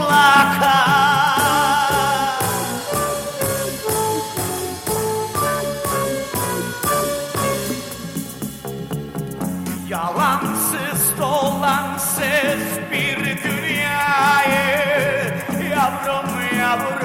mutlaka Yalansız dolansız bir dünyayı Yavrum yavrum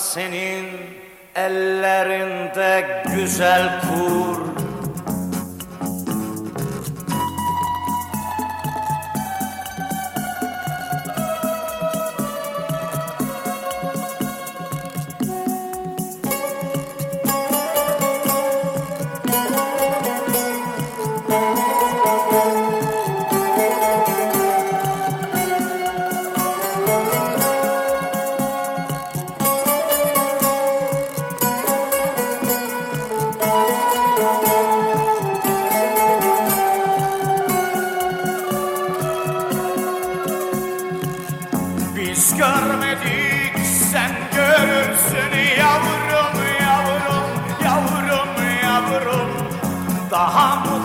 senin ellerinde güzel kur görmedik. Sen görürsün yavrum yavrum yavrum yavrum. Daha mutlu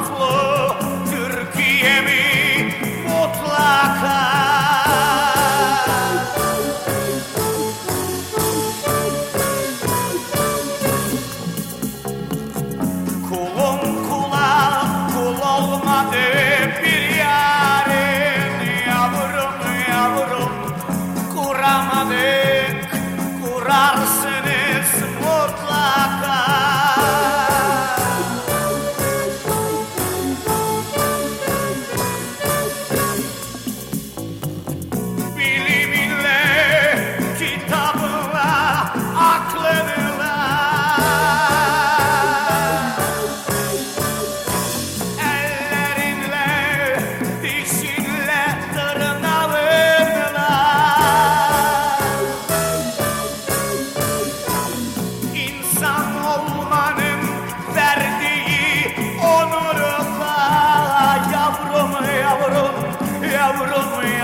suporto pôr lá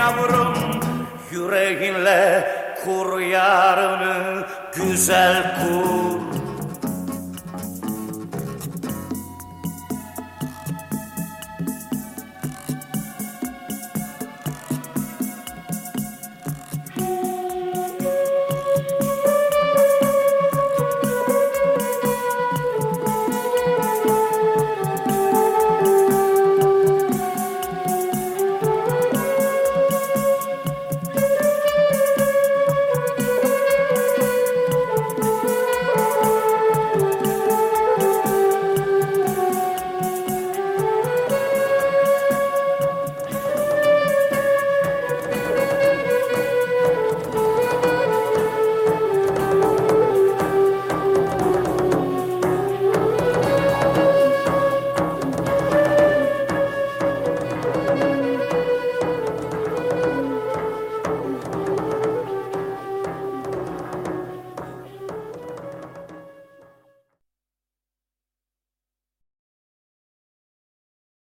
yavrum, Yüreğinle kur yarını güzel kur